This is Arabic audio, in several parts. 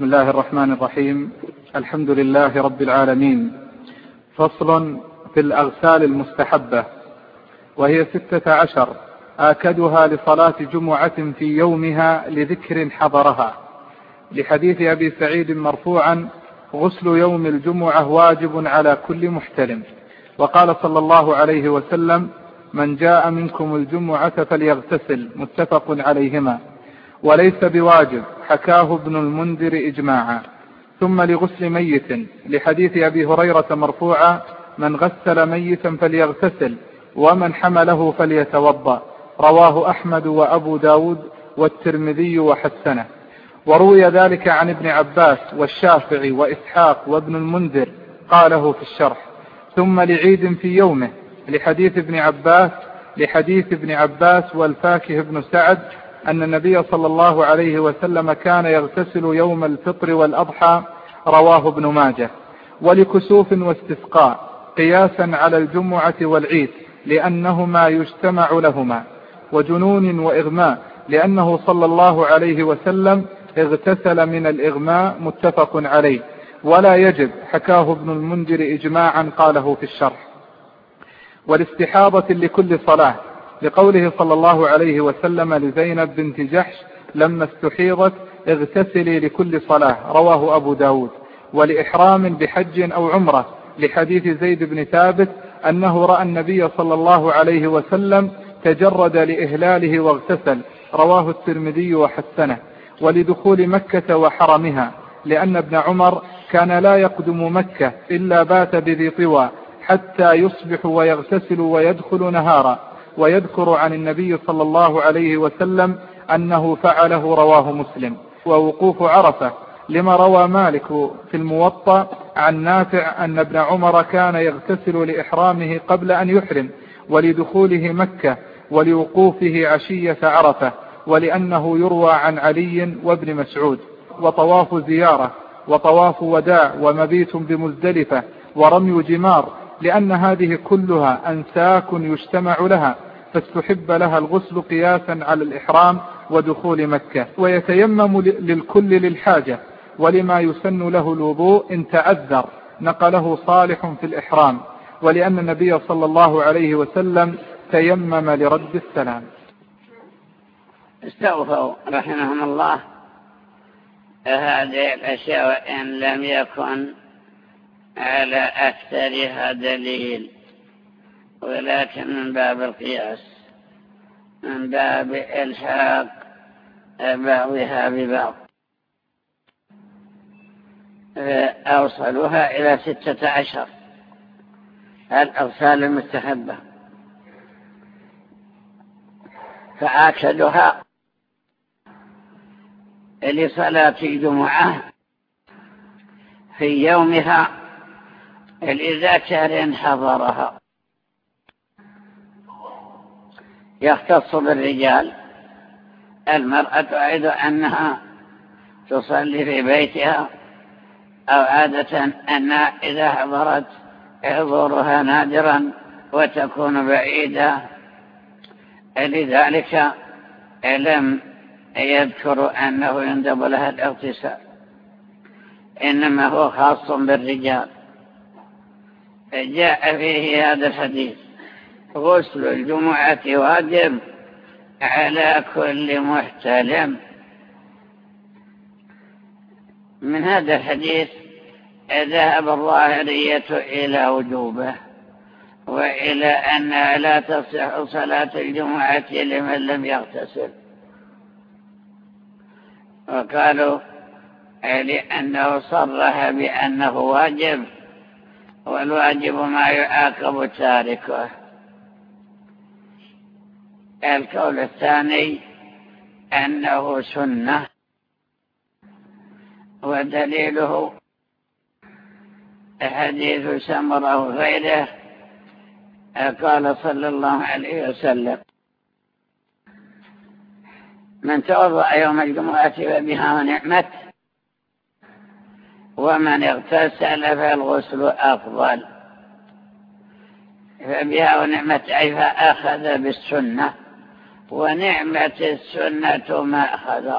بسم الله الرحمن الرحيم. الحمد لله رب العالمين. فصل في الأغسال المستحبة وهي ستة عشر. آكدها لصلاة جمعة في يومها لذكر حضرها. لحديث أبي سعيد مرفوعا غسل يوم الجمعة واجب على كل محتلم وقال صلى الله عليه وسلم من جاء منكم الجمعة فليغتسل. متفق عليهما. وليس بواجب حكاه ابن المنذر إجماعا. ثم لغسل ميت لحديث أبي هريرة مرفوعا من غسل ميتا فليغتسل ومن حمله فليتوضأ. رواه أحمد وأبو داود والترمذي وحسنه. وروي ذلك عن ابن عباس والشافعي وإسحاق وابن المنذر قاله في الشرح. ثم لعيد في يومه لحديث ابن عباس لحديث ابن عباس والفاكه بن سعد أن النبي صلى الله عليه وسلم كان يغتسل يوم الفطر والأضحى رواه ابن ماجه. ولكسوف واستسقاء قياسا على الجمعة والعيد لأنهما يجتمع لهما. وجنون وإغماء لأنه صلى الله عليه وسلم اغتسل من الإغماء متفق عليه. ولا يجب حكاه ابن المنذر إجماعا قاله في الشرح. والاستحاضة لكل صلاة لقوله صلى الله عليه وسلم لزينب بنت جحش لما استحيضت اغتسلي لكل صلاة رواه أبو داود. ولإحرام بحج أو عمرة لحديث زيد بن ثابت أنه رأى النبي صلى الله عليه وسلم تجرد لإهلاله واغتسل رواه الترمذي وحسنه. ولدخول مكة وحرمها لأن ابن عمر كان لا يقدم مكة إلا بات بذي طوى حتى يصبح ويغتسل ويدخل نهارا. ويذكر عن النبي صلى الله عليه وسلم أنه فعله رواه مسلم. ووقوف عرفة لما روى مالك في الموطأ عن نافع أن ابن عمر كان يغتسل لإحرامه قبل أن يحرم ولدخوله مكة ولوقوفه عشية عرفة ولأنه يروى عن علي وابن مسعود. وطواف زيارة وطواف وداع ومبيت بمزدلفة ورمي جمار لأن هذه كلها أنساك يجتمع لها فاستحب لها الغسل قياسا على الإحرام ودخول مكة. ويتيمم للكل للحاجة ولما يسن له الوضوء إن تعذر نقله صالح في الإحرام. ولأن النبي صلى الله عليه وسلم تيمم لرد السلام. استوفوا رحمهم الله هذه الأشياء وإن لم يكن على أكثرها دليل ولكن من باب القياس من باب إلحاق بعضها ببعض. أوصلوها إلى ستة عشر الأغسال المستحبة. فآكدها لصلاة الجمعة في يومها لذكر حضرها. يختص بالرجال. المرأة أيضا أنها تصلي في بيتها أو عادة أنها إذا حضرت حضورها نادرا وتكون بعيدة. لذلك لم يذكر أنه يندب لها الاغتسال إنما هو خاص بالرجال. جاء فيه هذا الحديث. غسل الجمعة واجب على كل محتلم. من هذا الحديث ذهب الظاهرية إلى وجوبه وإلى أنها لا تصح صلاة الجمعة لمن لم يغتسل. وقالوا لأنه صرح بأنه واجب. والواجب ما يعاقب تاركه. القول الثاني أنه سنة ودليله حديث سمرة وغيره. قال صلى الله عليه وسلم من توضأ يوم الجمعة فبها ونعمت ومن اغتسل فالغسل أفضل. فبها ونعمة أي فأخذ بالسنة ونعمة السنة ما أخذ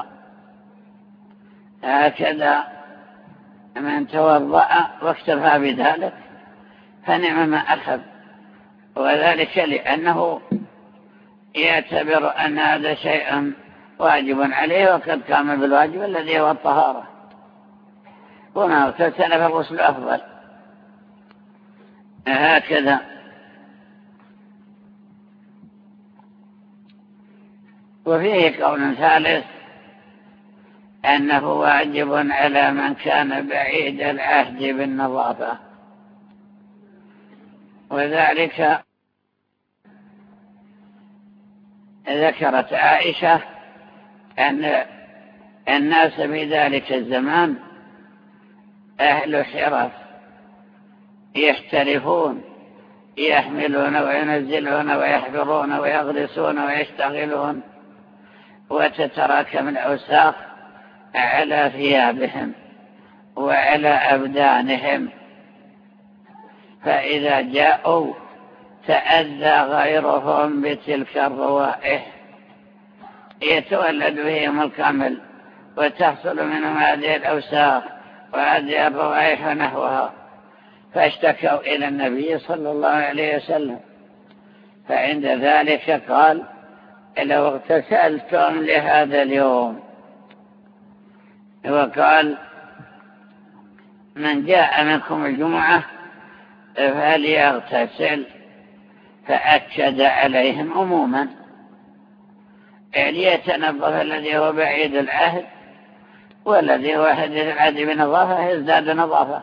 هكذا من توضأ واكتفى بذلك فنعم ما أخذ. وذلك لأنه يعتبر أن هذا شيء واجب عليه وقد قام بالواجب الذي هو الطهارة. وما اغتسل فالغسل أفضل. هكذا. وفيه قول ثالث أنه واجب على من كان بعيد العهد بالنظافة. وذلك ذكرت عائشة أن الناس في ذلك الزمان أهل حرف يحترفون يحملون وينزلون ويحفرون ويغرسون ويشتغلون وتتراكم الأوساخ على ثيابهم وعلى أبدانهم. فإذا جاءوا تأذى غيرهم بتلك الروائح. يتولد بهم الكامل وتحصل منهم هذه الأوساخ. وهذه الروائح نحوها. فاشتكوا إلى النبي صلى الله عليه وسلم. فعند ذلك قال لو اغتسلتم لهذا اليوم. وقال من جاء منكم الجمعة فليغتسل. فأكد عليهم عموما. يعني يتنظف الذي هو بعيد العهد والذي هو حديث العهد بنظافة يزداد نظافة.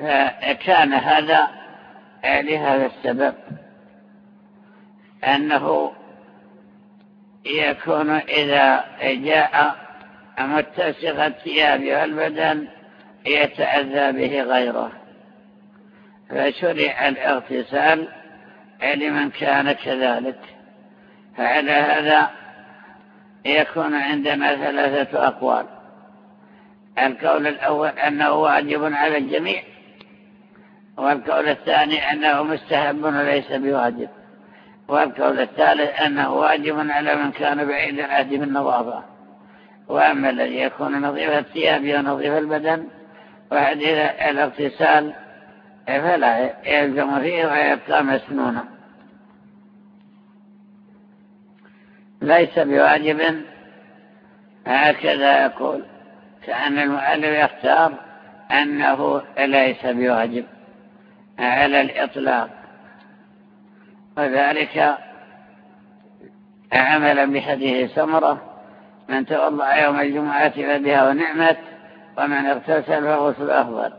فكان هذا لهذا السبب. أنه يكون إذا جاء متسخ الثياب والبدن يتأذى به غيره. فشرع الاغتسال لمن كان كذلك. فعلى هذا يكون عندنا ثلاثة أقوال. القول الأول أنه واجب على الجميع والقول الثاني أنه مستحب وليس بواجب والقول الثالث أنه واجب على من كان بعيد العهد بالنظافة وأما الذي يكون نظيف الثياب ونظيف البدن وحديث الاغتسال فلا يلزم فيه ويبقى مسنونا. ليس بواجب. هكذا يقول كأن المؤلف يختار أنه ليس بواجب على الإطلاق وذلك عملا بحديث سمرة من توضع يوم الجمعة فبها ونعمت ومن اغتسل فغسل أفضل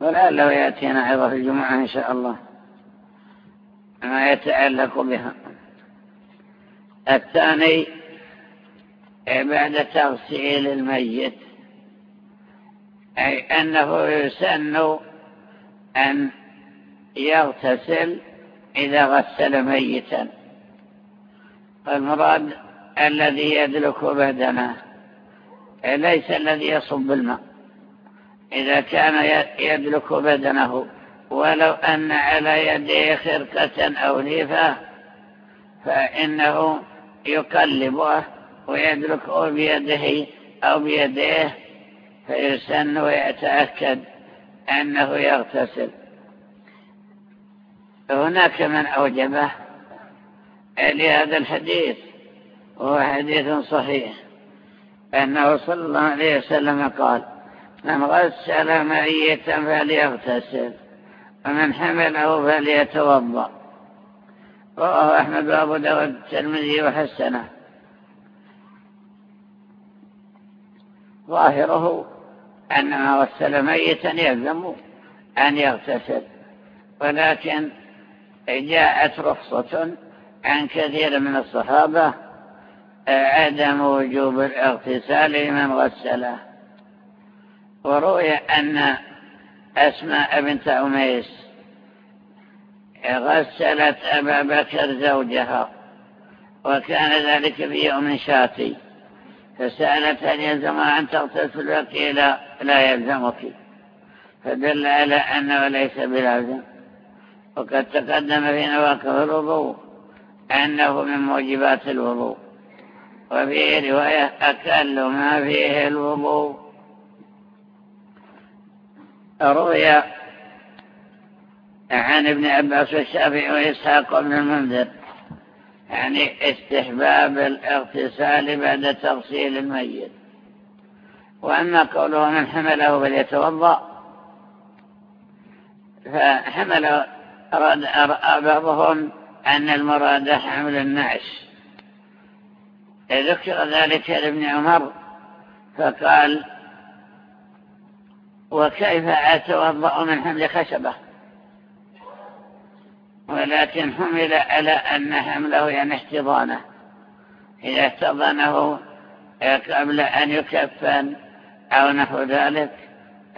ولعله يأتينا في الجمعة إن شاء الله ما يتعلق بها. الثاني بعد تغسيل الميت. أي أنه يسن أن يغتسل إذا غسل ميتا. المراد الذي يدلك بدنه ليس الذي يصب الماء. إذا كان يدلك بدنه ولو أن على يديه خرقة أو ليفة فإنه يقلبه ويدلك بيده أو بيديه فيسن ويتأكد أنه يغتسل. هناك من أوجبه لهذا الحديث وهو حديث صحيح. أنه صلى الله عليه وسلم قال من غسل ميتا فليغتسل ومن حمله فليتوضأ. رواه أحمد وابو داود الترمذي وحسنه. ظاهره أن من غسل ميتا يلزم أن يغتسل ولكن جاءت رخصة عن كثير من الصحابة عدم وجوب الاغتسال لمن غسله. وروي أن أسماء بنت أميس غسلت أبا بكر زوجها وكان ذلك في يوم شاتي. فسألت هل يلزم أن تغتسل؟ وقيل لا يلزمك. فدل على أنه ليس بلازم. وقد تقدم في نواقض الوضوء أنه من موجبات الوضوء. وفي رواية أكل ما فيه الوضوء. روي عن ابن عباس والشافعي وإسحاق بن المنذر. يعني استحباب الاغتسال بعد تغسيل الميت. وأما قوله من حمله فليتوضأ. فحمل بعضهم أن المراد حمل النعش. ذكر ذلك لابن عمر فقال وكيف أتوضأ من حمل خشبة؟ ولكن حمل على أن حمله يعني احتضانه. إذا احتضنه قبل أن يكفن أو نحو ذلك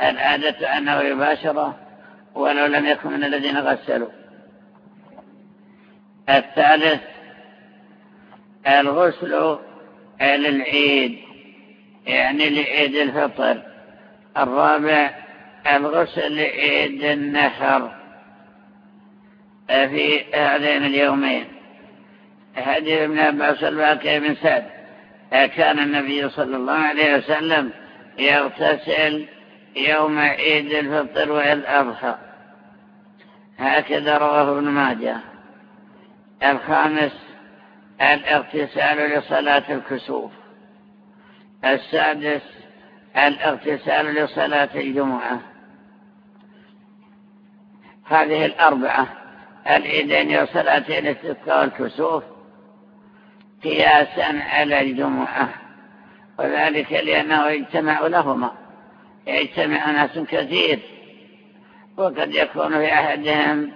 العادة أنه يباشره ولو لم يكن من الذين غسلوا. الثالث الغسل للعيد يعني لعيد الفطر. الرابع الغسل لعيد النحر. في هذين اليومين. حديث ابن عباس الباقي بن سعد. كان النبي صلى الله عليه وسلم يغتسل يوم عيد الفطر والأضحى. هكذا رواه ابن ماجه. الخامس الاغتسال لصلاة الكسوف. السادس الاغتسال لصلاة الجمعة. هذه الأربعة. العيدين وصلاة الاستسقاء والكسوف قياسا على الجمعة. وذلك لأنه يجتمع لهما. يجتمع ناس كثير. وقد يكون في أحدهم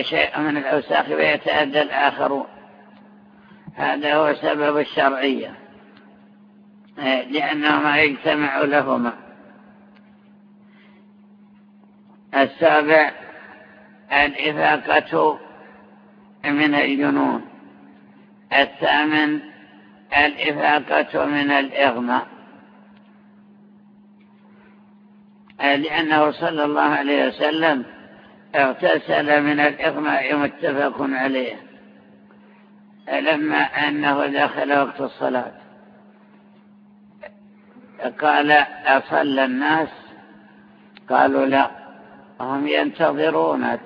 شيء من الأوساخ ويتأدى الآخرون هذا هو سبب الشرعية لأنهما يجتمع لهما. السابع الإفاقة من الجنون. الثامن الإفاقة من الإغماء لأنه صلى الله عليه وسلم اغتسل من الإغماء متفق عليه لما أنه دخل وقت الصلاة. قال أصلى الناس؟ قالوا لا. هم ينتظرونك.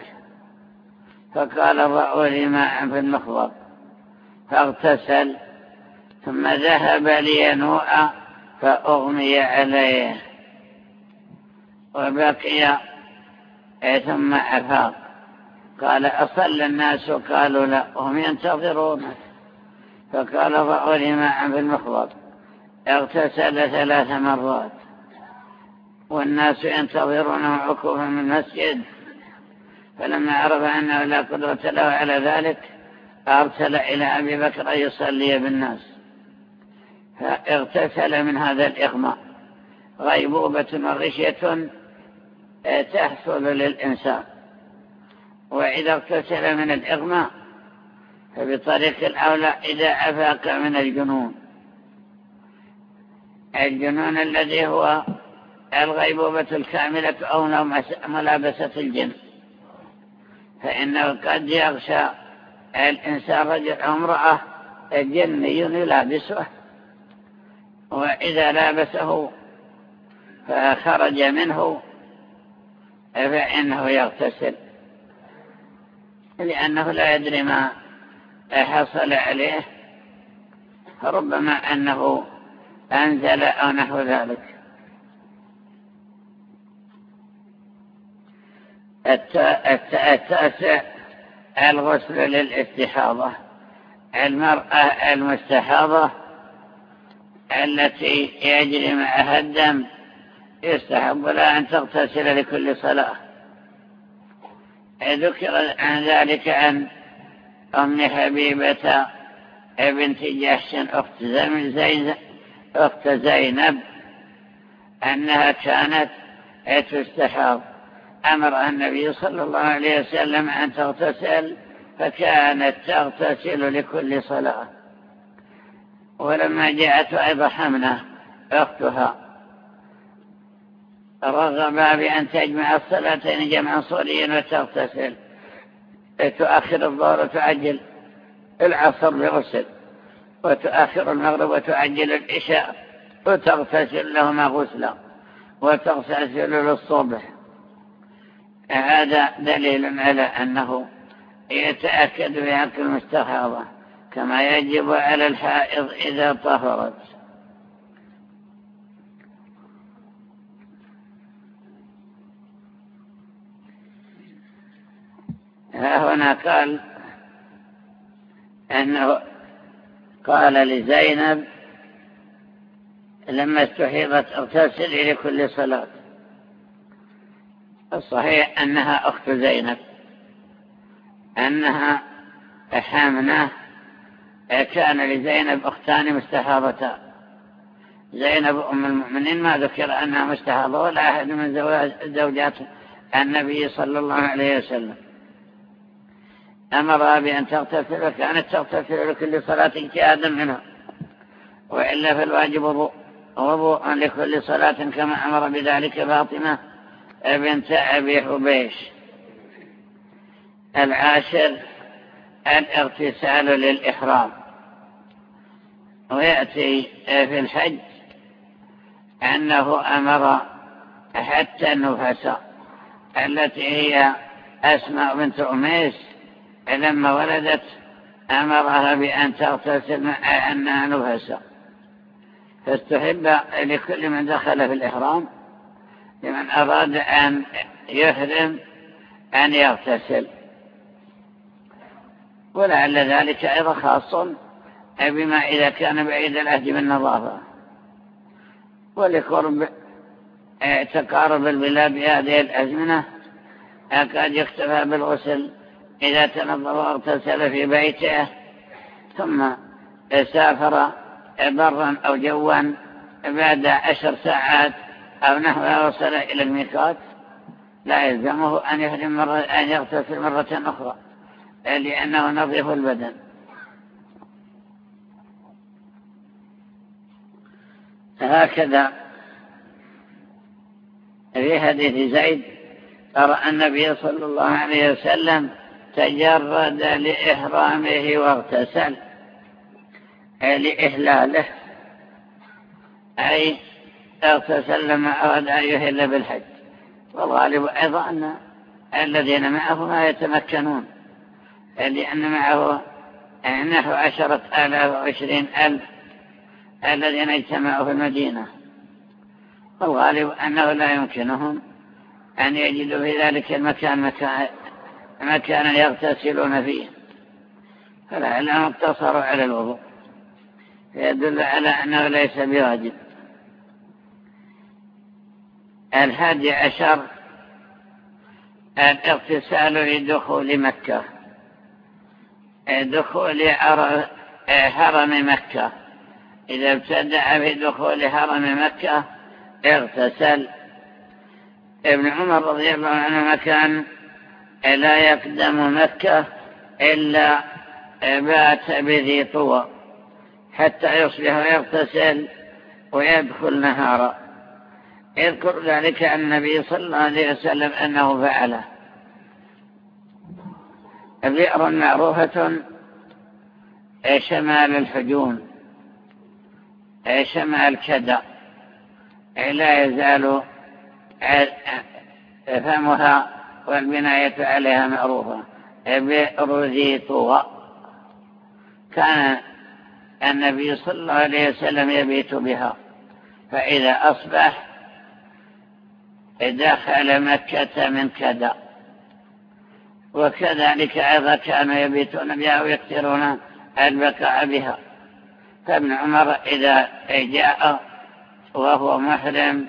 فقال ضعوا لي ماء في المخضر فاغتسل ثم ذهب لينوء فأغمي عليه. وبقي ثم أفاق. قال أصل الناس؟ قالوا لا هم ينتظرونك. فقال ضعوا لي ماء في المخضر اغتسل ثلاث مرات. والناس ينتظرونه عكوفا من المسجد. فلما عرف أنه لا قدرة له على ذلك أرسل إلى أبي بكر أن يصلي بالناس. فاغتسل من هذا الإغماء. غيبوبة وغشية تحصل للإنسان. وإذا اغتسل من الإغماء فبطريق الأولى إذا أفاق من الجنون. الجنون الذي هو الغيبوبة الكاملة أو ملابسة الجن. فإنه قد يغشى الإنسان رجل امرأة جني يلابسه. وإذا لابسه فخرج منه فإنه يغتسل. لأنه لا يدري ما حصل عليه فربما أنه أنزل أو نحو ذلك. التاسع الغسل للاستحاضة. المرأة المستحاضة التي يجري معها الدم يستحب لها أن تغتسل لكل صلاة. ذكر عن ذلك عن أم حبيبة بنت جحش أخت زينب, أخت زينب أنها كانت تستحاض. أمر النبي صلى الله عليه وسلم أن تغتسل فكانت تغتسل لكل صلاة. ولما جاءت أيضا حمنة أختها رغبا بأن تجمع الصلاتين جمعا صوريا وتغتسل تؤخر الظهر وتعجل العصر بغسل وتؤخر المغرب وتعجل العشاء وتغتسل لهما غسلا وتغتسل للصبح. هذا دليل على أنه يتأكد حق المستحاضة كما يجب على الحائض إذا طهرت. ها هنا قال أنه قال لزينب لما استحيضت اغتسلي لكل صلاة. الصحيح أنها أخت زينب أنها حامنة كان لزينب أختان مستحاضتان زينب أم المؤمنين ما ذكر أنها مستحاضة ولا أحد من زوجات النبي صلى الله عليه وسلم. أمرها بأن تغتسل وكانت تغتسل لكل صلاة اجتهادا منها. وإلا فالواجب وضوء لكل صلاة كما أمر بذلك فاطمة بنت أبي حبيش. العاشر الاغتسال للإحرام. ويأتي في الحج أنه أمر حتى النفس التي هي أسماء بنت أميس لما ولدت أمرها بأن تغتسل أنها نفسا فاستحب لكل من دخل في الإحرام لمن أراد أن يحرم أن يغتسل. ولعل ذلك أيضا خاص بما إذا كان بعيد العهد بالنظافة ولقرب تقارب البلاد بهذه الأزمنة أكاد يكتفى بالغسل إذا تنظف واغتسل في بيته ثم سافر برا أو جوا بعد عشر ساعات أو نحو وصل إلى الميقات لا يلزمه أن مرة أن يغتسل مرة أخرى لأنه نظيف البدن. هكذا في حديث زيد قرأ النبي صلى الله عليه وسلم تجرد لإحرامه واغتسل لإهلاله أي اغتسل لما أراد أن يهل بالحج. والغالب أيضا أن الذين معه ما يتمكنون لأن معه نحو عشرة آلاف وعشرين ألف الذين اجتمعوا في المدينة. والغالب أنه لا يمكنهم أن يجدوا في ذلك المكان مكان مكانا يغتسلون فيه. فلعلهم اقتصروا على الوضوء. يدل على أنه ليس بواجب. الحادي عشر الاغتسال لدخول مكة. دخول حرم مكة. إذا ابتدع في دخول حرم مكة اغتسل. ابن عمر رضي الله عنهما كان لا يقدم مكة إلا بات بذي طوى حتى يصبح ويغتسل ويدخل نهارا. يذكر ذلك النبي صلى الله عليه وسلم أنه فعله. بئر معروفة؟ شمال الحجون؟ شمال كدى لا يزال فمها والبناية عليها معروفة. بئر ذي طوى كان النبي صلى الله عليه وسلم يبيت بها. فإذا أصبح دخل مكة من كذا. وكذلك أيضا كانوا يبيتون بها ويكثرون البقاء بها. فابن عمر إذا جاء وهو محرم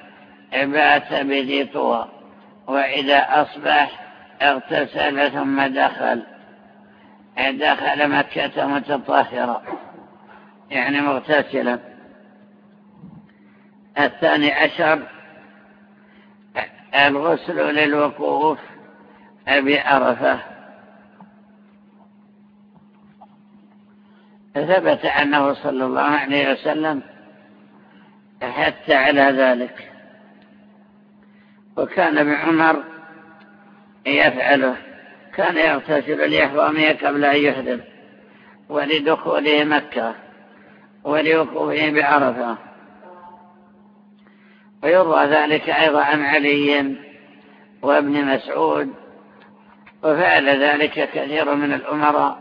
بات بذي طوى. وإذا أصبح اغتسل ثم دخل. دخل مكة متطهرا يعني مغتسلا. الثاني عشر الغسل للوقوف بعرفة ثبت أنه صلى الله عليه وسلم حتى على ذلك وكان ابن عمر يفعله كان يغتسل لإحرامه قبل أن يحرم ولدخوله مكة ولوقوفه بعرفة. ويروى ذلك أيضا عن علي وابن مسعود وفعل ذلك كثير من الأمراء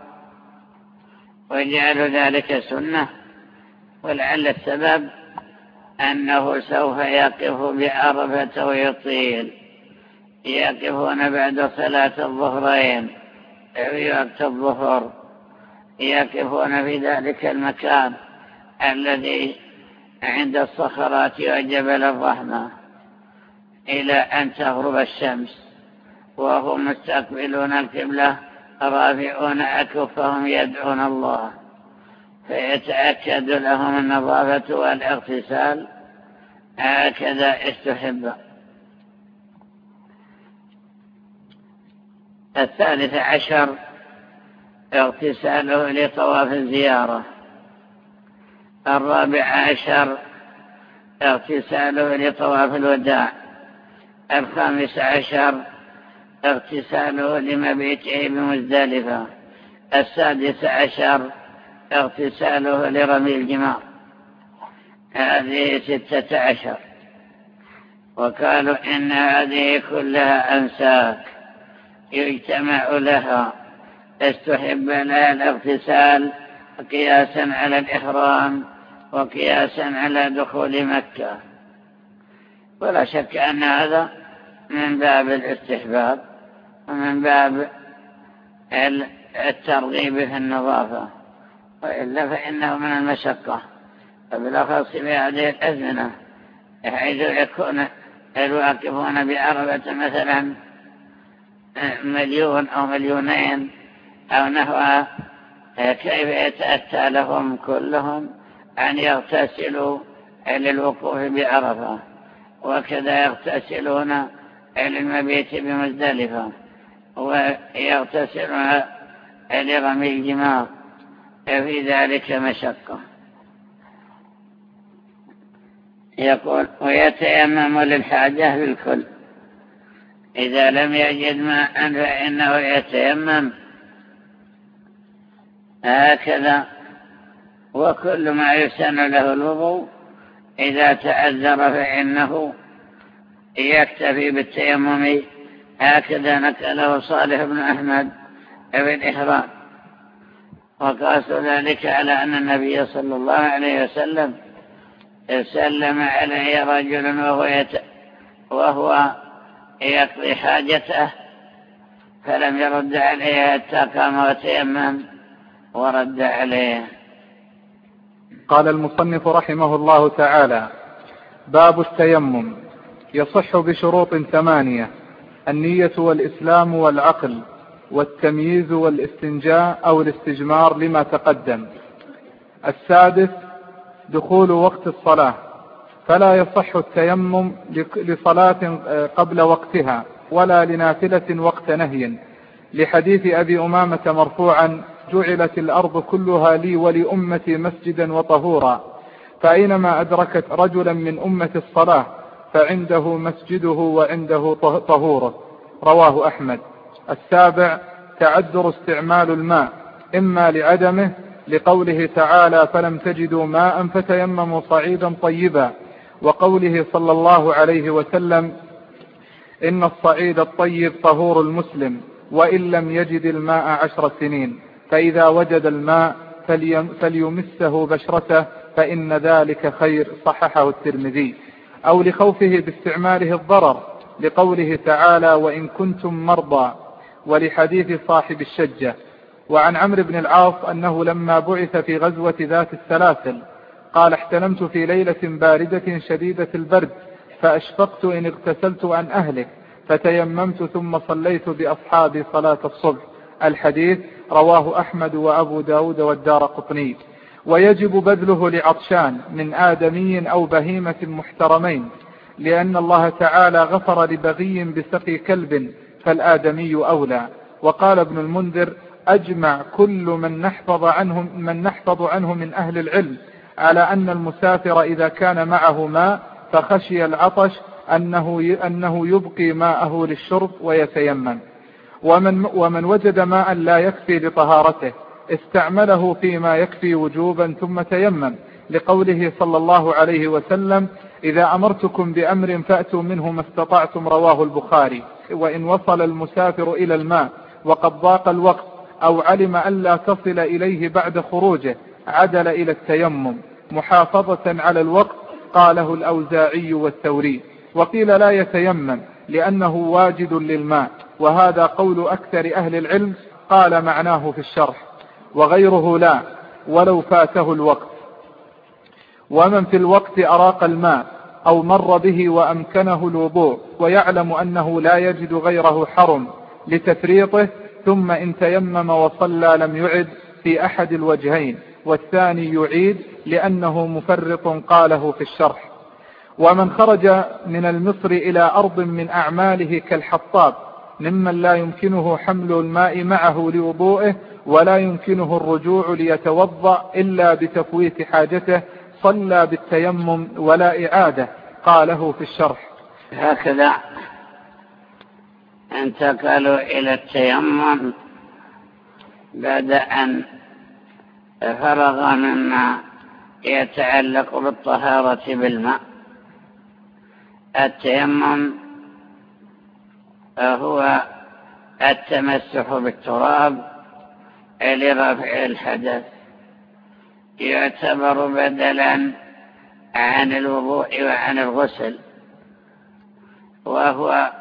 وجعلوا ذلك سنة ولعل السبب أنه سوف يقف بعرفة ويطيل. يقفون بعد صلاة الظهرين في وقت الظهر. يقفون في ذلك المكان الذي عند الصخرات وجبل الرحمة إلى أن تغرب الشمس. وهم مستقبلون القبلة رافعون أكفهم يدعون الله. فيتأكد لهم النظافة والاغتسال. هكذا استحب. الثالث عشر اغتساله لطواف الزيارة. الرابع عشر اغتساله لطواف الوداع. الخامس عشر اغتساله لمبيته بمزدلفة السادس عشر اغتساله لرمي الجمار. هذه ستة عشر. وقالوا إن هذه كلها أنساك يجتمع لها. استحب لها الاغتسال قياسا على الإحرام. وقياسا على دخول مكة. ولا شك أن هذا من باب الاستحباب ومن باب الترغيب في النظافة. وإلا فإنه من المشقة. وبالأخص في هذه الأزمنة حيث يكون الواقفون بعربة مثلا مليون أو مليونين أو نحو كيف يتأتى لهم كلهم؟ أن يغتسلوا للوقوف بعرفة وكذا يغتسلون للمبيت بمزدلفة ويغتسلون لرمي الجمار في ذلك مشقة. يقول ويتيمم للحاجة بالكل. إذا لم يجد ماء فإنه يتيمم. هكذا وكل ما يسن له الوضوء إذا تعذر فإنه يكتفي بالتيمم. هكذا نكله صالح بن أحمد في الإحرام وقاس ذلك على أن النبي صلى الله عليه وسلم سلم عليه رجل وهو, يت... وهو يقضي حاجته فلم يرد عليه حتى قام وتيمم ورد عليه. قال المصنف رحمه الله تعالى باب التيمم. يصح بشروط ثمانية النية والإسلام والعقل والتمييز والاستنجاء أو الاستجمار لما تقدم. السادس دخول وقت الصلاة. فلا يصح التيمم لصلاة قبل وقتها ولا لنافلة وقت نهي. لحديث أبي أمامة مرفوعا جعلت الأرض كلها لي ولأمتي مسجدا وطهورا. فأينما أدركت رجلا من أمة الصلاة فعنده مسجده وعنده طهوره. رواه أحمد. السابع تعذر استعمال الماء. إما لعدمه لقوله تعالى فلم تجدوا ماء فتيمموا صعيدا طيبا وقوله صلى الله عليه وسلم إن الصعيد الطيب طهور المسلم وإن لم يجد الماء عشر سنين فإذا وجد الماء فليمسه بشرته فإن ذلك خير صححه الترمذي. أو لخوفه باستعماله الضرر لقوله تعالى وإن كنتم مرضى ولحديث صاحب الشجة. وعن عمرو بن العاص أنه لما بعث في غزوة ذات السلاسل قال احتلمت في ليلة باردة شديدة البرد فأشفقت إن اغتسلت أن أهلك فتيممت ثم صليت بأصحابي صلاة الصبح. الحديث رواه أحمد وأبو داود والدار قطني. ويجب بذله لعطشان من آدمي أو بهيمة محترمين لأن الله تعالى غفر لبغي بسقي كلب فالآدمي أولى. وقال ابن المنذر أجمع كل من نحفظ عنه من نحفظ عنه من أهل العلم على أن المسافر إذا كان معه ماء فخشي العطش أنه أنه يبقي ماءه للشرب ويتيمم. ومن ومن وجد ماء لا يكفي لطهارته استعمله فيما يكفي وجوبا ثم تيمم لقوله صلى الله عليه وسلم إذا أمرتكم بأمر فأتوا منه ما استطعتم رواه البخاري. وإن وصل المسافر إلى الماء وقد ضاق الوقت أو علم أن لا تصل إليه بعد خروجه عدل إلى التيمم. محافظة على الوقت قاله الأوزاعي والثوري. وقيل لا يتيمم لأنه واجد للماء. وهذا قول أكثر أهل العلم قال معناه في الشرح وغيره لا ولو فاته الوقت. ومن في الوقت أراق الماء أو مر به وأمكنه الوضوء ويعلم أنه لا يجد غيره حرم لتفريطه ثم إن تيمم وصلى لم يعد في أحد الوجهين والثاني يعيد لأنه مفرط قاله في الشرح. ومن خرج من المصر إلى أرض من أعماله كالحطاب ممن لا يمكنه حمل الماء معه لوضوئه ولا يمكنه الرجوع ليتوضأ إلا بتفويت حاجته صلى بالتيمم ولا إعادة قاله في الشرح. هكذا انتقلوا إلى التيمم بعد أن فرغ مما يتعلق بالطهارة بالماء. التيمم هو التمسح بالتراب لرفع الحدث. يعتبر بدلا عن الوضوء وعن الغسل وهو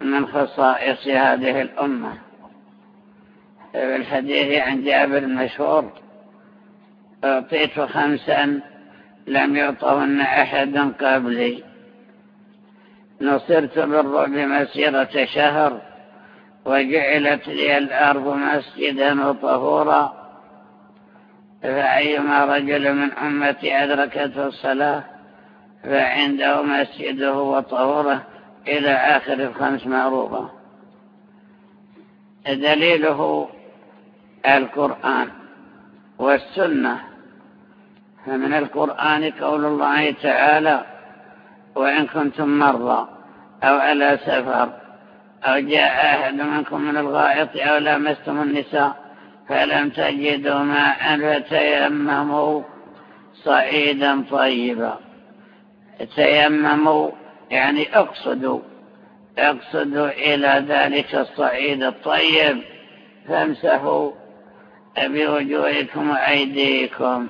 من خصائص هذه الأمة. في الحديث عن جابر المشهور أعطيت خمسا لم يعطهن أحد قبلي. نصرت بالرعب مسيرة شهر وجعلت لي الأرض مسجدا وطهورا. فأيما رجل من أمتي أدركته الصلاة فعنده مسجده وطهوره إلى آخر الخمس معروفة. دليله القرآن والسنة. فمن القرآن قول الله تعالى وإن كنتم مرضى أو على سفر أو جاء أحد منكم من الغائط أو لامستم النساء فلم تجدوا ماء فتيمموا صعيدا طيبا. تيمموا يعني اقصدوا اقصدوا إلى ذلك الصعيد الطيب. فامسحوا بوجوهكم وأيديكم.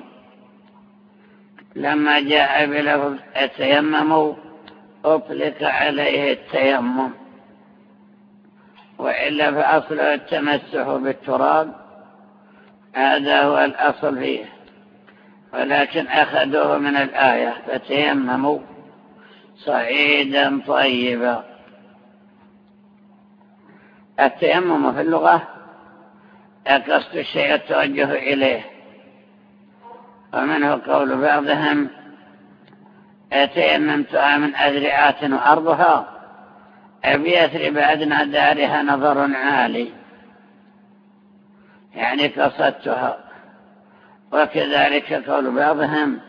لما جاء بلفظ التيمم أطلق عليه التيمم. وإلا فأصله التمسح بالتراب هذا هو الأصل فيه. ولكن أخذوه من الآية فتيمموا صعيدا طيبا. التيمم في اللغة قصد الشيء التوجه إليه. ومنه قول بعضهم تيممتها من أذرعات وأرضها بيثرب أدنى دارها نظر عالي؟ يعني قصدتها. وكذلك قول بعضهم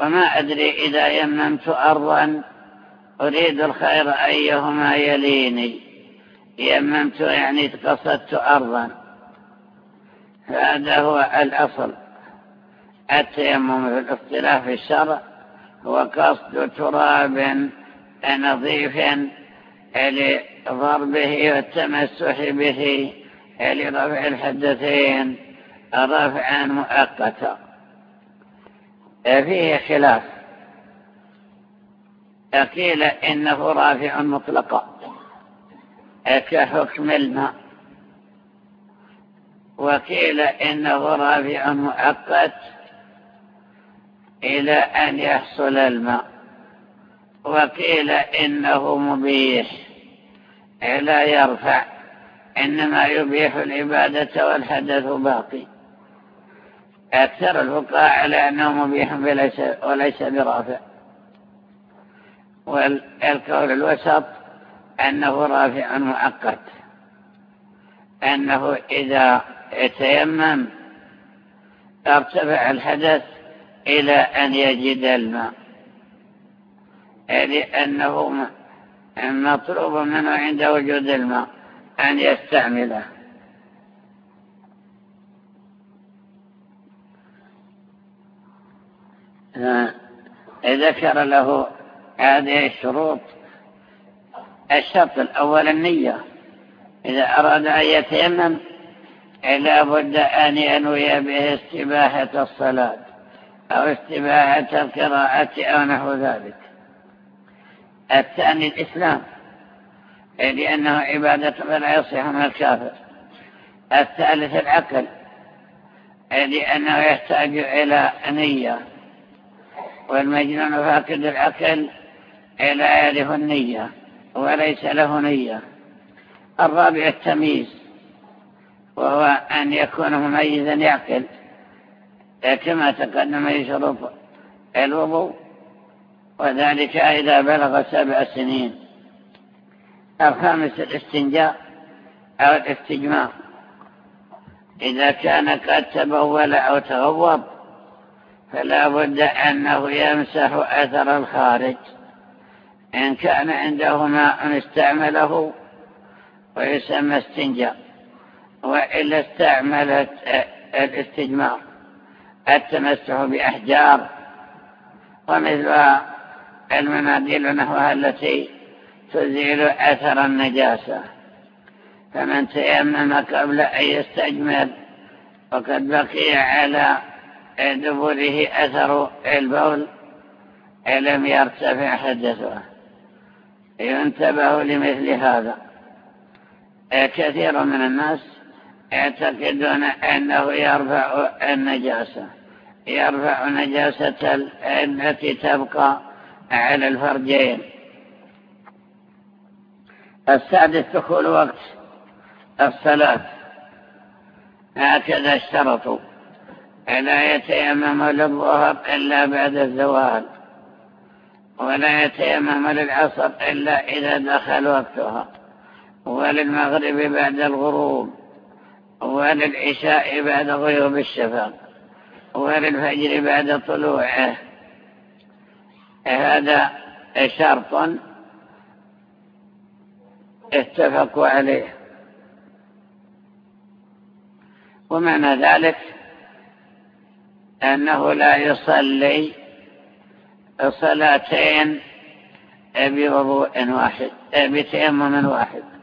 وما أدري إذا يممت أرضا أريد الخير أيهما يليني. يممت يعني قصدت أرضا. هذا هو الأصل. التيمم في الاختلاف في الشرع هو قصد تراب نظيف لضربه والتمسح به لرفع الحدثين رفعا مؤقتا. فيه خلاف. قيل إنه رافع مطلقا كحكم الماء. وقيل إنه رافع مؤقت إلى أن يحصل الماء. وقيل إنه مبيح. لا يرفع. إنما يبيح العبادة والحدث باقي. أكثر الفقهاء على أنه مبيح وليس برافع. والقول الوسط أنه رافع مؤقت. أنه إذا يتيمم ارتفع الحدث إلى أن يجد الماء. لأنه مطلوب منه عند وجود الماء أن يستعمله. ذكر له هذه الشروط. الشرط الأول النية. إذا أراد أن يتيمم لا بد أن ينوي به استباحة الصلاة. أو استباحة القراءة أو نحو ذلك. الثاني الإسلام لأنه عبادة فلا يصح من الكافر. الثالث العقل لأنه يحتاج إلى نية. والمجنون فاقد العقل لا يعرف النية وليس له نية. الرابع التمييز وهو أن يكون مميزا يعقل. كما تقدم في شروط الوضوء وذلك إذا بلغ سبع سنين. الخامس الاستنجاء أو الاستجمار إذا كان قد تبول أو تغوض فلا بد أنه يمسح أثر الخارج. إن كان عنده ماء استعمله ويسمى استنجاء. وإلا استعملت الاستجمار التمسح بأحجار ومثلها المناديل نحوها التي تزيل أثر النجاسة. فمن تيمم قبل أن يستجمل وقد بقي على دبره أثر البول لم يرتفع حدثه. ينتبه لمثل هذا. كثير من الناس يعتقدون أنه يرفع النجاسة. يرفع نجاسة التي تبقى على الفرجين. السادس دخول وقت الصلاة. هكذا اشترطوا. لا يتيمم للظهر إلا بعد الزوال. ولا يتيمم للعصر إلا إذا دخل وقتها. وللمغرب بعد الغروب. وللعشاء بعد غيوب الشفق وللفجر بعد طلوعه. هذا شرط اتفقوا عليه. ومعنى ذلك أنه لا يصلي صلاتين بوضوء واحد بتيمم واحد.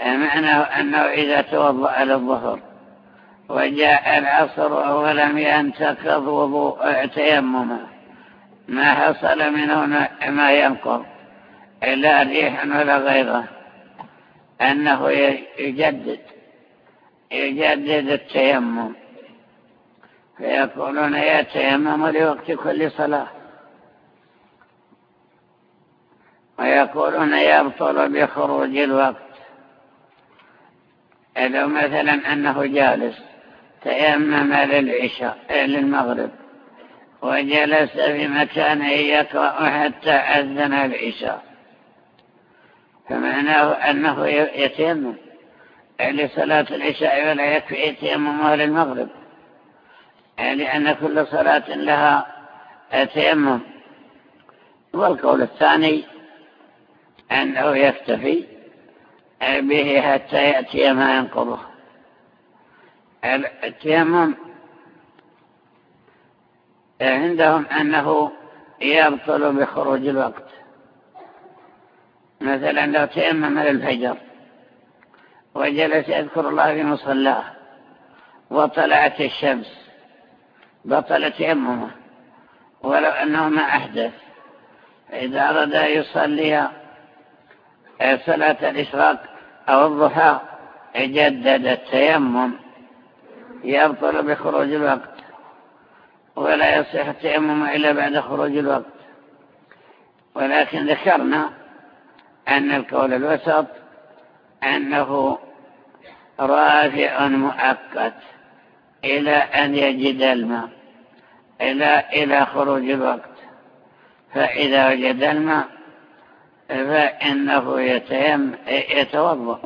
معناه أنه إذا توضأ للظهر وجاء العصر ولم ينتقض وضوء تيمما ما حصل منه ما ينقض إلا ريح ولا غيره. أنه يجدد يجدد التيمم. فيقولون يتيمم لوقت كل صلاة. ويقولون يبطل بخروج الوقت. لو مثلا أنه جالس تيمم للعشاء للمغرب وجلس في مكان يقرأ حتى أذن العشاء فمعناه أنه يتيمم. لصلاة العشاء ولا يكفي يتيممها للمغرب لأن كل صلاة لها تيمم. والقول الثاني أنه يكتفي به حتى يأتي ما ينقضه. التيمم عندهم أنه يبطل بخروج الوقت. مثلا لو تيمم للفجر وجلس يذكر الله في مصلاه وطلعت الشمس بطل تيممه. ولو أنه ما أحدث فإذا أراد يصلي صلاة الإشراق أو الضحى جدد التيمم يبطل بخروج الوقت ولا يصح التيمم إلا بعد خروج الوقت. ولكن ذكرنا أن القول الوسط أنه رافع مؤقت إلى أن يجد الماء إلى, إلى خروج الوقت. فإذا وجد الماء فإنه يتيم يتوضأ.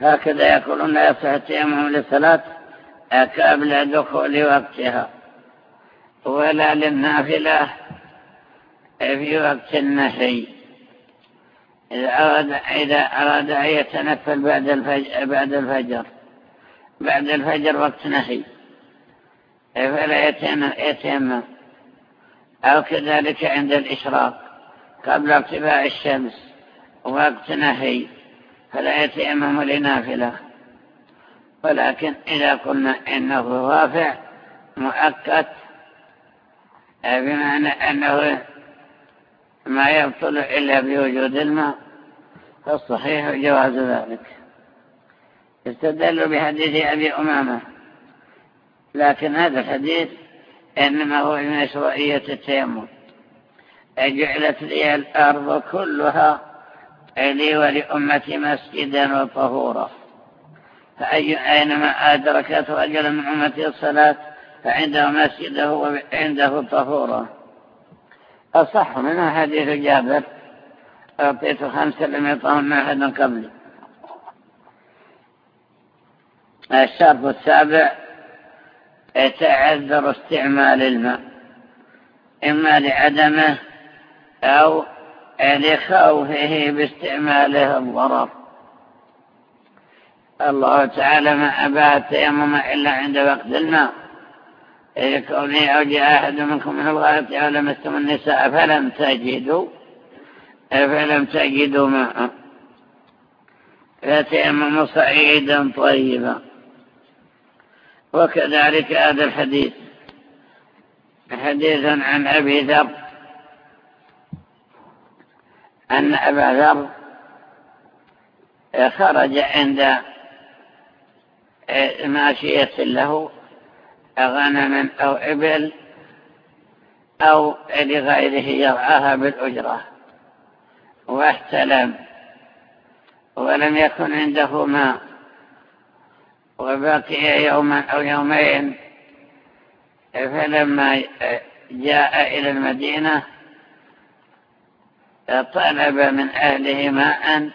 هكذا يقولون يصح التيمم للصلاة قبل دخول وقتها ولا للنافلة في وقت النهي. إذا أراد, إذا أراد أن يتنفل بعد الفجر, بعد الفجر بعد الفجر وقت نهي فلا يتيمم أو كذلك عند الإشراق قبل ارتفاع الشمس وقت نهي فلا يتيمم لنافلة. ولكن إذا قلنا إنه رافع مؤقت بمعنى أنه ما يبطل إلا بوجود الماء فالصحيح جواز ذلك. استدلوا بحديث أبي أمامة لكن هذا الحديث إنما هو من مشروعية التيمم. جعلت لي الأرض كلها لي ولأمتي مسجدا وطهورا. فأي أينما أدركت رجل من أمتي الصلاة فعنده مسجده وعنده طهورا. أصح منها حديث جابر أعطيت خمسة لم يطهن أحد قبلي. الشرط السابع يتعذر استعمال الماء إما لعدمه أو لخوفه باستعماله الضرر. الله تعالى ما أباه التيمم إلا عند وقت الماء. كونه أو جاء أحد منكم من الغائط أو لمستم النساء فلم تجدوا فلم تجدوا ماء. فتيمم صعيدا طيبا. وكذلك هذا الحديث حديث عن أبي ذر أن أبا ذر خرج عند ماشية له غنم أو إبل أو لغيره يرعاها بالأجرة واحتلم ولم يكن عنده ماء. وبقي يوما أو يومين. فلما جاء إلى المدينة طلب من أهله ماء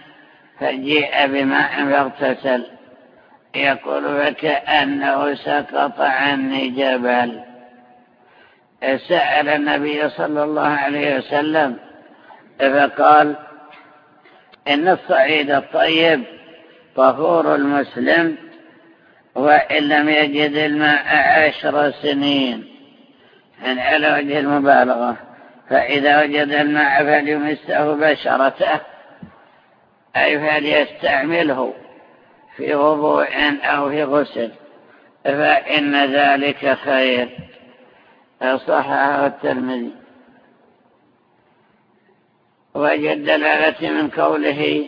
فجيء بماء فاغتسل يقول فكأنه سقط عني جبل. سأل النبي صلى الله عليه وسلم فقال إن الصعيد الطيب طهور المسلم وإن لم يجد الماء عشر سنين على وجه المبالغة فإذا وجد الماء فليمسه بشرته أي فليستعمله في وضوء أو في غسل فإن ذلك خير. صححه الترمذي. وجد دلالة من قوله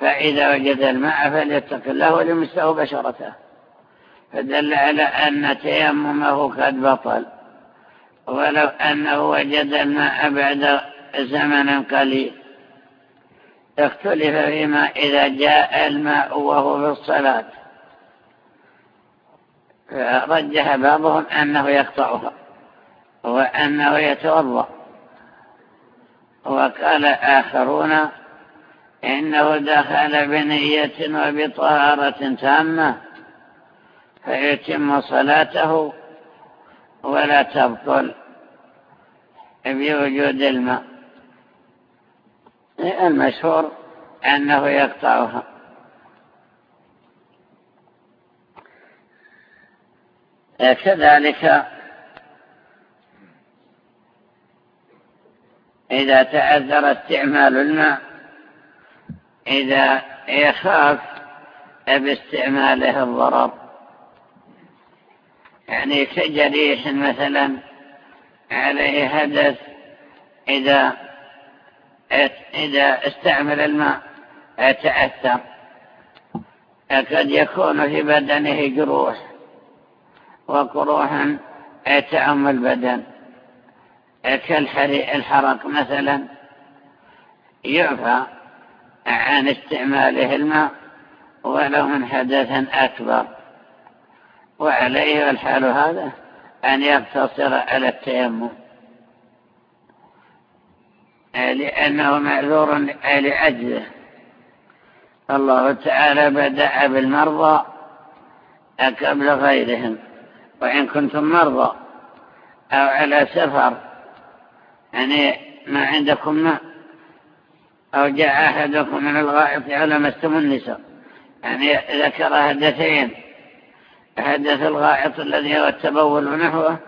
فإذا وجد الماء فليتق الله ولمسه بشرته. فدل على أن تيممه قد بطل. ولو أنه وجد الماء بعد زمن قليل. اختلف فيما إذا جاء الماء وهو في الصلاة. رجح بعضهم أنه يقطعها وأنه يتوضأ. وقال آخرون إنه دخل بنية وبطهارة تامة فيتم صلاته ولا تبطل بوجود الماء. المشهور أنه يقطعها. كذلك إذا تعذر استعمال الماء إذا يخاف باستعماله الضرر. يعني كجريح مثلا عليه حدث إذا إذا استعمل الماء تأثر قد يكون في بدنه جروح وقروح تعم البدن. كالحرق مثلا يعفى عن استعماله الماء ولو من حدث أكبر. وعليه الحال هذا أن يقتصر على التيمم. لأنه معذور لعجزه الله تعالى بدأ بالمرضى قبل غيرهم. وإن كنتم مرضى أو على سفر يعني ما عندكم ماء أو جاء أحدكم من الغائط على مستم النساء يعني ذكر هدتين حدث الغائط الذي هو التبول نحوه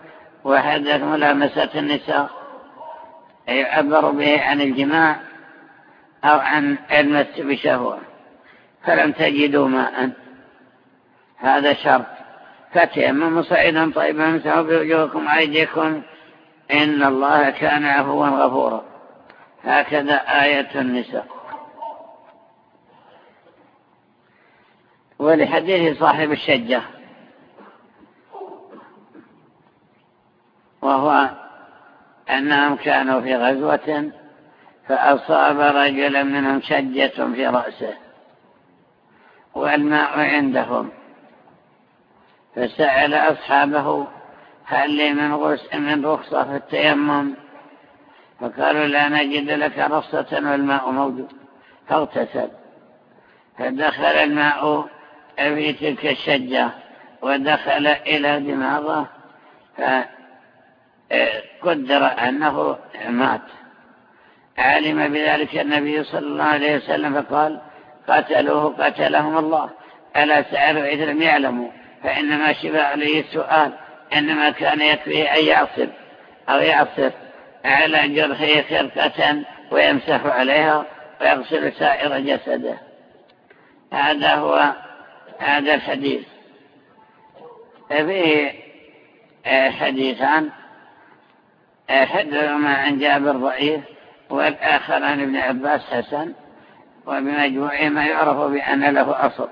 وحدث ملامسة النساء يعبر به عن الجماع أو عن المس بشهوة. فلم تجدوا ماء. هذا شرط. فتيمموا صعيدا طيبا امسحوا بوجوهكم أيديكم. إن الله كان عفوا غفورا. هكذا آية النساء. ولحديث صاحب الشجة. وهو أنهم كانوا في غزوة فأصاب رجلا منهم شجة في رأسه والماء عندهم فسأل أصحابه هل لي من, غس من رخصة في التيمم؟ فقالوا لا نجد لك رخصة والماء موجود. فاغتسل. فدخل الماء في تلك الشجة ودخل إلى دماغه. فقدر أنه مات. علم بذلك النبي صلى الله عليه وسلم فقال قتلوه قتلهم الله. ألا سألوا إذ لم يعلموا؟ فإنما شبع عليه السؤال إنما كان يكفيه أن يعصب أو يعصب على جرحه خرقة ويمسح عليها ويغسل سائر جسده. هذا هو هذا الحديث. فيه حديثان حدثهما عن جابر ضعيف والآخر عن ابن عباس حسن وبمجموعهما يعرف بأن له أصل.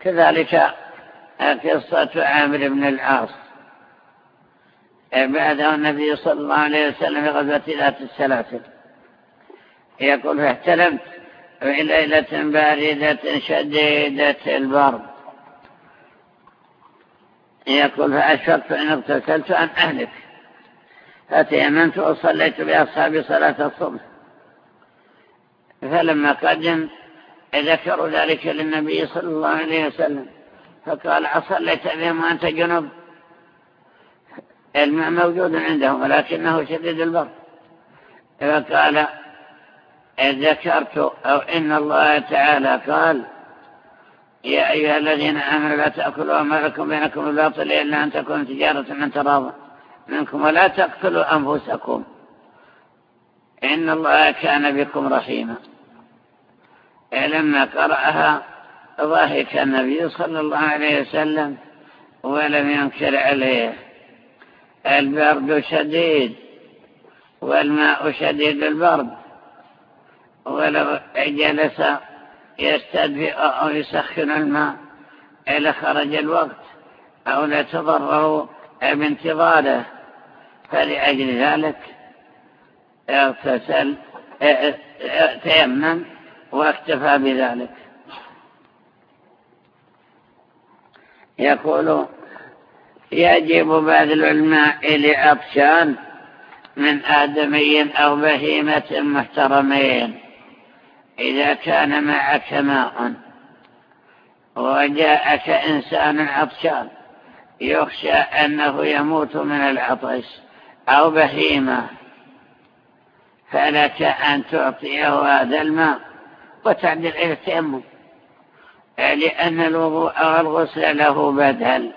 كذلك قصة عامر بن العاص. بعده النبي صلى الله عليه وسلم في غزوة ذات السلاسل. يقول فاحتلمت في ليلة باردة شديدة البرد. يقول فأشفقت إن اغتسلت أن أهلك. فتيممت وصليت بأصحابي صلاة الصبح. فلما قدم ذكروا ذلك للنبي صلى الله عليه وسلم. فقال أصليت بهم وأنت جنب. الماء موجود عندهم ولكنه شديد البرد فقال ذكرت أو إن الله تعالى قال يا أيها الذين آمنوا لا تأكلوا أمالكم بينكم الباطل إلا أن تكون تجارة من تراضى منكم ولا تقتلوا أنفسكم. إن الله كان بكم رحيما. لما قرأها ضحك النبي صلى الله عليه وسلم ولم ينكر عليه. البرد شديد والماء شديد البرد. ولو جلس يستدفئ أو يسخن الماء إلى خرج الوقت أو لا تضره بانتظاره فلأجل ذلك اغتسل تيمم واكتفى بذلك. يقول يجب بذل الماء لأطشان من آدمي أو بهيمة محترمين. إذا كان معك ماء وجاءك إنسان عطشان يخشى أنه يموت من العطش أو بهيمة فلك أن تعطيه هذا الماء وتعدل إلى لأن الوضوء والغسل له بدل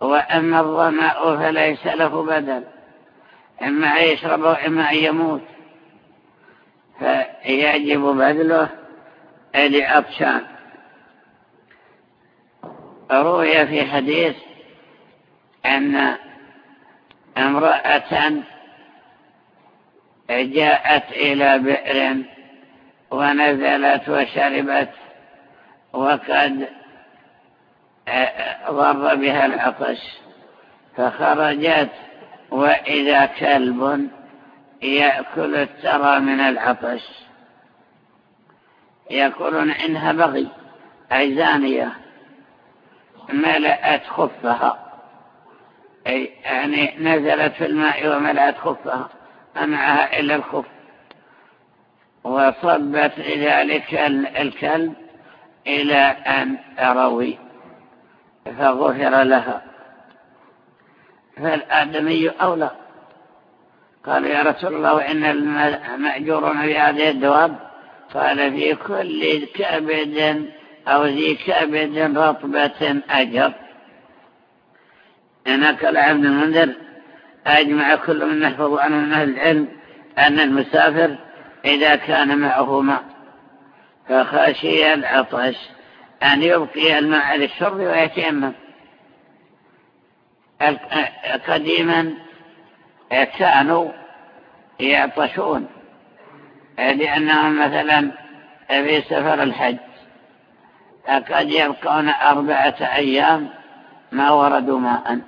وأما الظماء فليس له بدل إما أن يشرب وإما أن يموت. فيجب بذله لأطشان روي في حديث أن امرأة جاءت إلى بئر ونزلت وشربت وقد ضر بها العطش فخرجت وإذا كلب يأكل الترى من العطش. يقولون إنها بغي أي زانية. ملأت خفها. أي يعني نزلت في الماء وملأت خفها. أمعها إلا الخف. وصبت ذلك الكلب إلى أن أروي فغفر لها. فالآدمي أولى. قال يا رسول الله وإن المأجورون في هذه الدواب قال في كل كبد أو ذي كبد رطبة أجر. هناك العبد المنذر أجمع كل من نحفظ عنه من أهل العلم أن المسافر إذا كان معه ماء فخشي العطش أن يبقي الماء للشرب ويتيمم. قديما كانوا يعطشون. لأنهم مثلا في سفر الحج قد يبقون أربعة أيام ما وردوا ماء.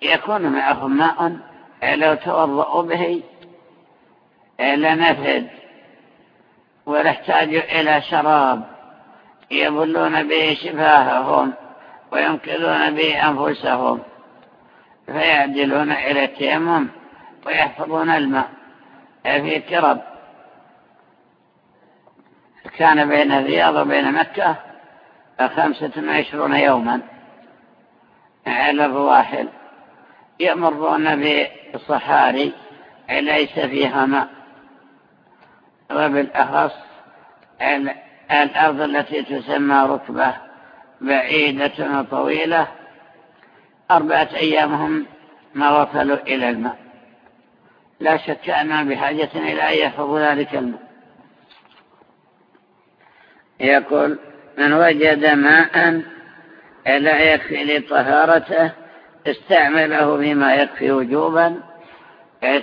فيكون معهم ماء لو توضؤوا به لنفد ونحتاج إلى شراب يبلون به شفاههم. وينقذون به أنفسهم فيعدلون إلى التيمم ويحفظون الماء. في كرب كان بين الرياض وبين مكة خمسة وعشرون يوما على الرواحل. يمرون بالصحاري ليس فيها ماء. وبالأخص الأرض التي تسمى ركبة. بعيدة وطويلة أربعة أيامهم ما وصلوا إلى الماء. لا شك أنهم بحاجة إلى أن يحفظوا ذلك الماء. يقول من وجد ماء لا يكفي لطهارته استعمله بما يكفي وجوبا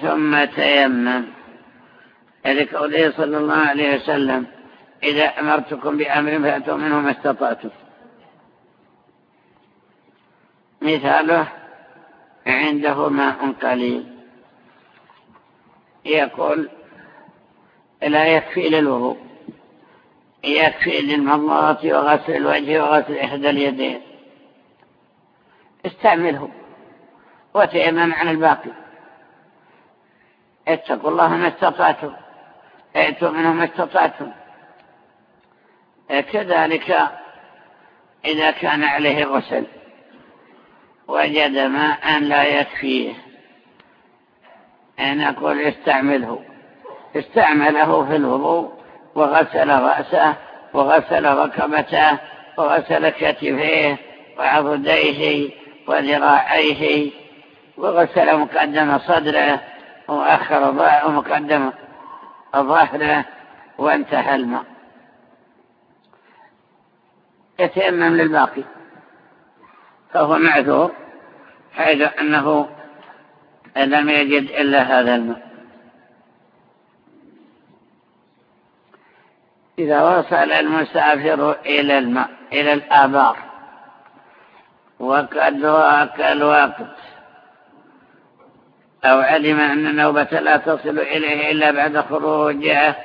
ثم تيمم. لقوله صلى الله عليه وسلم إذا أمرتكم بأمر فأتوا منه ما استطعتم. مثاله عنده ماء قليل. يقول لا يكفي للوضوء يكفي للمضمضة وغسل الوجه وغسل إحدى اليدين. استعمله وتيمم عن الباقي. اتقوا الله ما استطعتم ائتوا منه ما استطعتم. كذلك إذا كان عليه غسل. وجد ماء لا يكفيه. أن أقول استعمله. استعمله في الوضوء وغسل رأسه وغسل ركبته وغسل كتفيه وعضديه وذراعيه وغسل مقدم صدره وأخر مقدم ظهره وانتهى الماء. يتيمم للباقي فهو معذور. حيث أنه لم يجد إلا هذا الماء. إذا وصل المسافر إلى الماء إلى الآبار وقد واك الوقت أو علم أن النوبة لا تصل إليه إلا بعد خروجه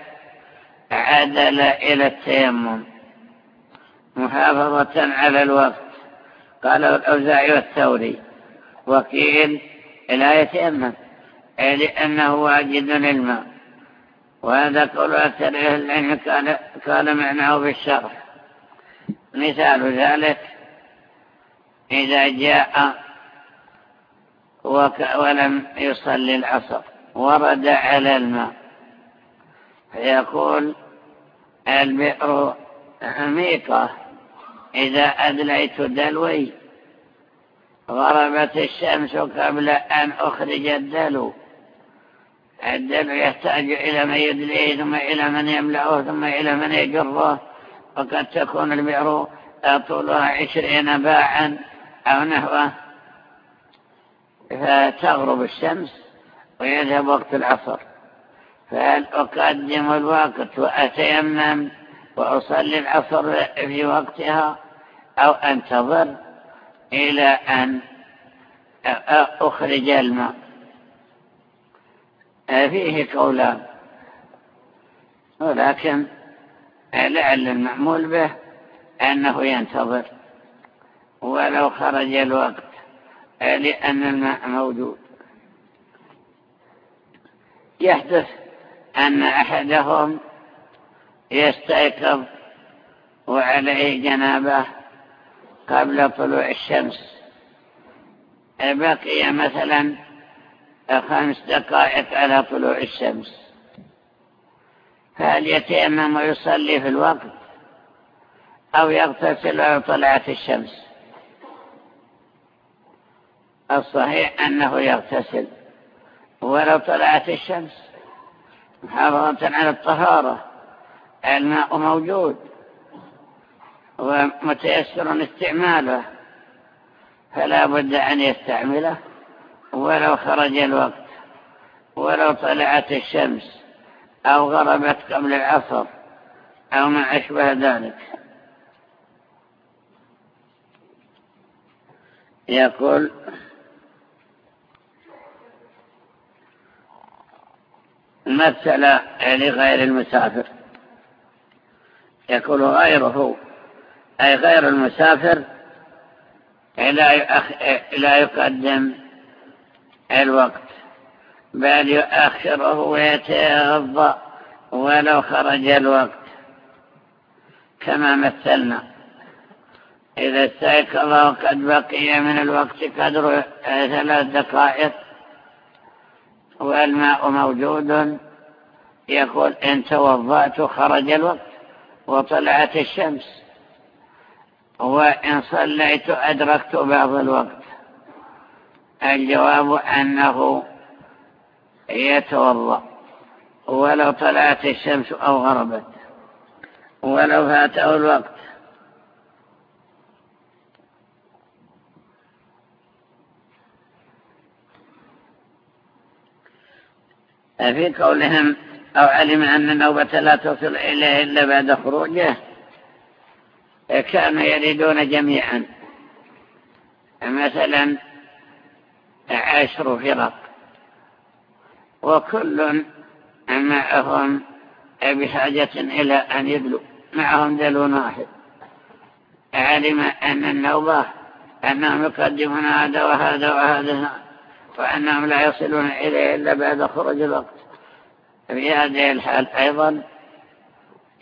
عدل إلى التيمم محافظة على الوقت. قال الأوزاعي والثوري وكيل لا يتيمم لأنه واجد الماء وهذا قول أكثر أهل العلم قال معناه بالشرح مثال ذلك إذا جاء ولم يصلي العصر ورد على الماء فيقول البئر عميقة إذا أدليت دلوي. غربت الشمس قبل أن أخرج الدلو. الدلو يحتاج إلى من يدليه ثم إلى من يملأه ثم إلى من يجره. وقد تكون البئر طولها عشرين باعا أو نحوه. فتغرب الشمس ويذهب وقت العصر. فهل أقدم الوقت وأتيمم وأصلي العصر في وقتها أو أنتظر. إلى أن أخرج الماء. فيه قولان. ولكن لعل المعمول به أنه ينتظر. ولو خرج الوقت لأن الماء موجود. يحدث أن أحدهم يستيقظ وعليه جنابة قبل طلوع الشمس. بقي مثلا خمس دقائق على طلوع الشمس. فهل يتيمم ويصلي في الوقت أو يغتسل ولو طلعت الشمس؟ الصحيح أنه يغتسل. ولو طلعت الشمس محافظة على الطهارة الماء موجود. ومتيسر استعماله فلا بد أن يستعمله ولو خرج الوقت ولو طلعت الشمس أو غربت قبل العصر أو ما أشبه ذلك. يقول مثل لغير المسافر. يقول غيره. أي غير المسافر لا يقدم الوقت بل يؤخره ويتغضى ولو خرج الوقت. كما مثلنا إذا استيقظ وقد بقي من الوقت قدر ثلاث دقائق والماء موجود يقول إن توضأت خرج الوقت وطلعت الشمس. وإن صليت أدركت بعض الوقت. الجواب أنه يتوضأ. ولو طلعت الشمس أو غربت. ولو فاته الوقت. في قولهم أو علم أن النوبة لا تصل إليه إلا بعد خروجه؟ كانوا يريدون جميعا. مثلا عشر فرق وكل معهم بحاجة إلى أن يدلوا معهم دلون واحد. علم أن النوبة أنهم يقدمون هذا وهذا وهذا وأنهم لا يصلون إليه إلا بعد خروج الوقت. في هذه الحال أيضا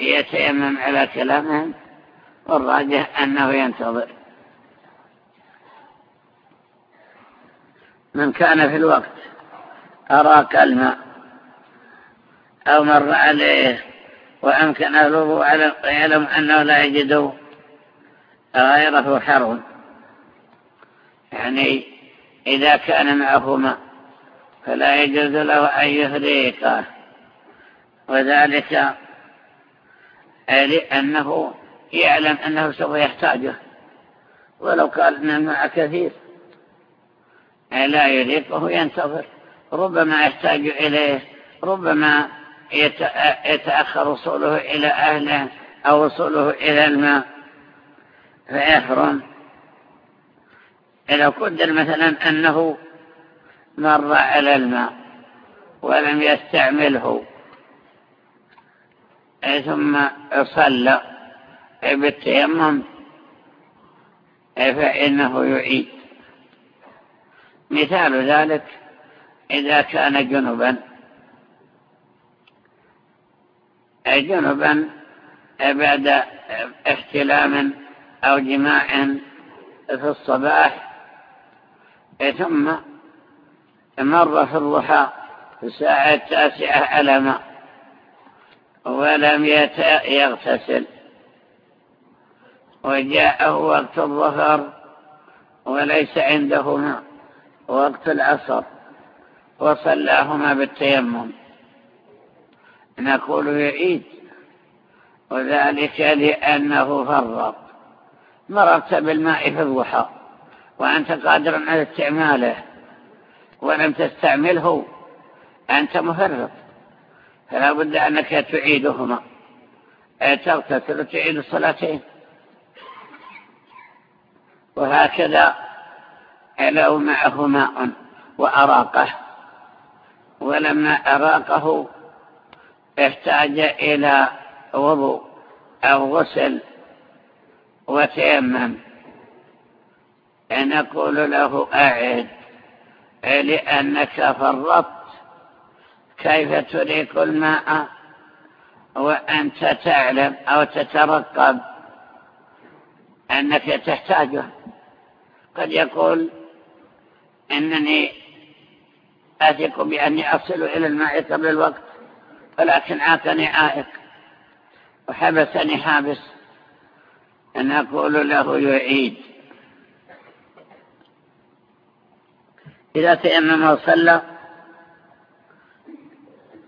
يتيمم على كلامهم والراجح أنه ينتظر. من كان في الوقت أراك الماء أو مر عليه وأمكن الوضوء يعلم أنه لا يجد غيره حر يعني إذا كان معه ماء فلا يجوز له أن يهريقه وذلك لأنه يعلم أنه سوف يحتاجه. ولو قال أن الماء كثير. لا يريقه ينتظر. ربما يحتاج إليه. ربما يتأخر وصوله إلى أهله أو وصوله إلى الماء. فيحرم. لو قدر مثلا أنه مر على الماء ولم يستعمله ثم صلى بالتيمم فإنه يعيد. مثال ذلك إذا كان جنبا. جنبا بعد احتلام أو جماع في الصباح ثم مر في الضحى في الساعة التاسعة على ماء ولم يغتسل. وجاءه وقت الظهر وليس عنده ماء وقت العصر وصلاهما بالتيمم. نقول يعيد وذلك لأنه فرط. مررت بالماء في الضحى وأنت قادر على استعماله ولم تستعمله أنت مفرط. فلا بد أنك تعيدهما. تغتسل وتعيد الصلاتين. وهكذا لو معه ماء وأراقه. ولما أراقه احتاج إلى وضوء أو غسل وتيمم. نقول له أعد لأنك فرطت. كيف تريك الماء؟ وأنت تعلم أو تترقب أنك تحتاجه. قد يقول إنني أثق بأني أصل إلى الماء قبل الوقت ولكن عاتني عائق وحبسني حابس أن أقول له يعيد. إذا تيمم وصلى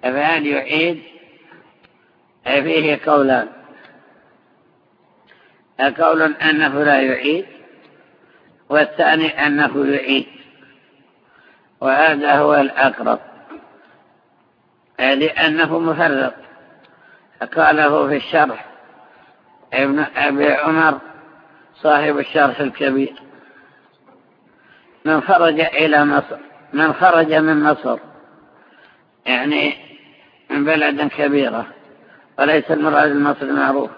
فهل يعيد فيه قولان. قول أنه لا يعيد والثاني أنه يعيد. وهذا هو الأقرب. لأنه مفرط. قاله في الشرح ابن أبي عمر صاحب الشرح الكبير. من خرج إلى مصر من خرج من مصر يعني من بلد كبيرة وليس المراد المصري المعروف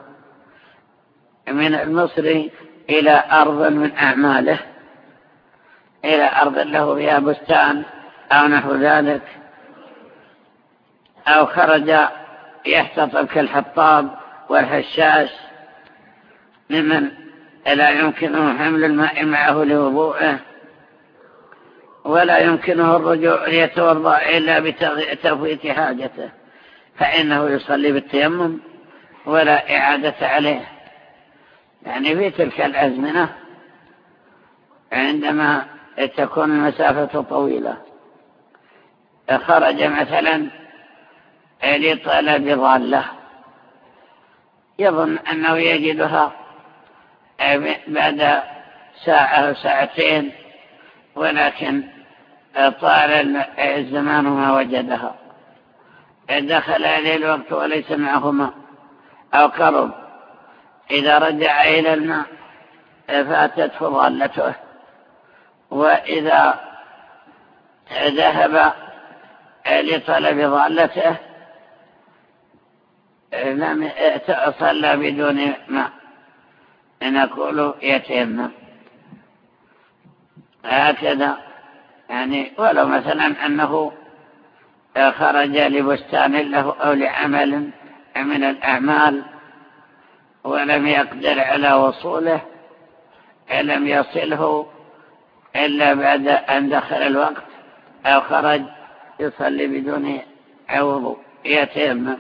من المصري إلى أرض من أعماله إلى أرض له فيها بستان أو نحو ذلك أو خرج يحتطب كالحطاب والهشاش ممن لا يمكنه حمل الماء معه لوضوءه ولا يمكنه الرجوع ليتوضأ إلا بتفويت حاجته فإنه يصلي بالتيمم ولا إعادة عليه. يعني في تلك الأزمنة عندما تكون المسافة طويلة. خرج مثلا لطلب ضالة يظن أنه يجدها بعد ساعة أو ساعتين ولكن طال الزمان ما وجدها. دخل عليه الوقت وليس معهما أو قرب. إذا رجع إلى الماء فاتته ضالته وإذا ذهب لطلب ضالته لم صلى بدون ماء. نقول يتيمم هكذا. يعني ولو مثلا أنه خرج لبستان له أو لعمل من الأعمال ولم يقدر على وصوله لم يصله إلا بعد أن دخل الوقت أو خرج يصلي بدون عوض يتيمم.